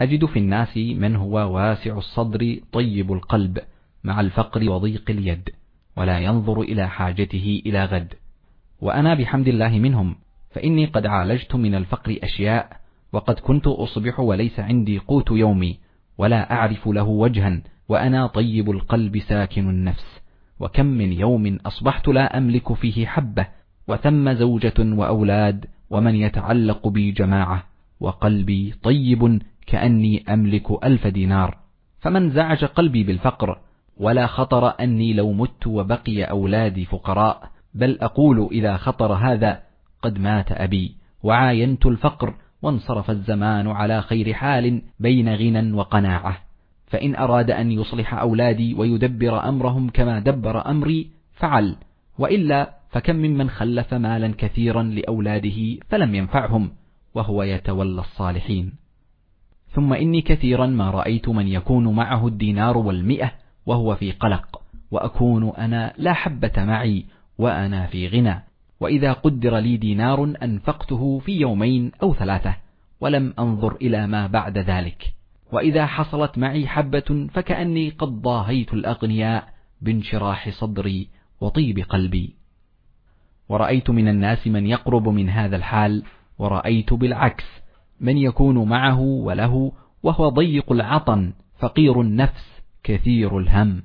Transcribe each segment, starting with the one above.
أجد في الناس من هو واسع الصدر طيب القلب مع الفقر وضيق اليد ولا ينظر إلى حاجته إلى غد. وأنا بحمد الله منهم فإني قد عالجت من الفقر أشياء وقد كنت أصبح وليس عندي قوت يومي ولا أعرف له وجها وأنا طيب القلب ساكن النفس. وكم من يوم أصبحت لا أملك فيه حبة وثم زوجة وأولاد ومن يتعلق بي جماعة وقلبي طيب كأني أملك ألف دينار فمن زعج قلبي بالفقر ولا خطر أني لو مت وبقي أولادي فقراء بل أقول إذا خطر هذا قد مات أبي وعاينت الفقر وانصرف الزمان على خير حال بين غنى وقناعة فإن أراد أن يصلح أولادي ويدبر أمرهم كما دبر أمري فعل وإلا فكم ممن خلف مالا كثيرا لأولاده فلم ينفعهم وهو يتولى الصالحين. ثم إني كثيرا ما رأيت من يكون معه الدينار والمئة وهو في قلق وأكون أنا لا حبة معي وأنا في غنى. وإذا قدر لي دينار أنفقته في يومين أو ثلاثة ولم أنظر إلى ما بعد ذلك. وإذا حصلت معي حبة فكأني قد ضاهيت الأغنياء بانشراح صدري وطيب قلبي. ورأيت من الناس من يقرب من هذا الحال ورأيت بالعكس من يكون معه وله وهو ضيق العطن فقير النفس كثير الهم.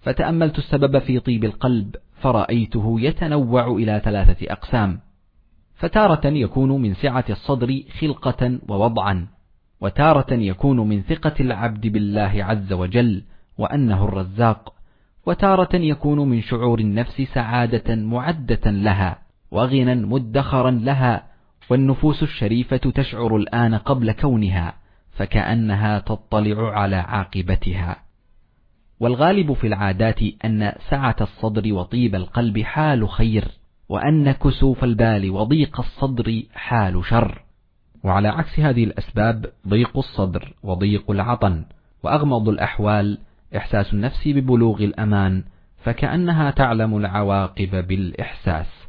فتأملت السبب في طيب القلب فرأيته يتنوع إلى ثلاثة أقسام. فتارة يكون من سعة الصدر خلقة ووضعا وتارة يكون من ثقة العبد بالله عز وجل وأنه الرزاق وتارة يكون من شعور النفس سعادة معدة لها وغنى مدخرا لها والنفوس الشريفة تشعر الآن قبل كونها فكأنها تطلع على عاقبتها. والغالب في العادات أن سعة الصدر وطيب القلب حال خير وأن كسوف البال وضيق الصدر حال شر. وعلى عكس هذه الأسباب ضيق الصدر وضيق العطن. وأغمض الأحوال إحساس النفس ببلوغ الأمان فكأنها تعلم العواقب بالإحساس.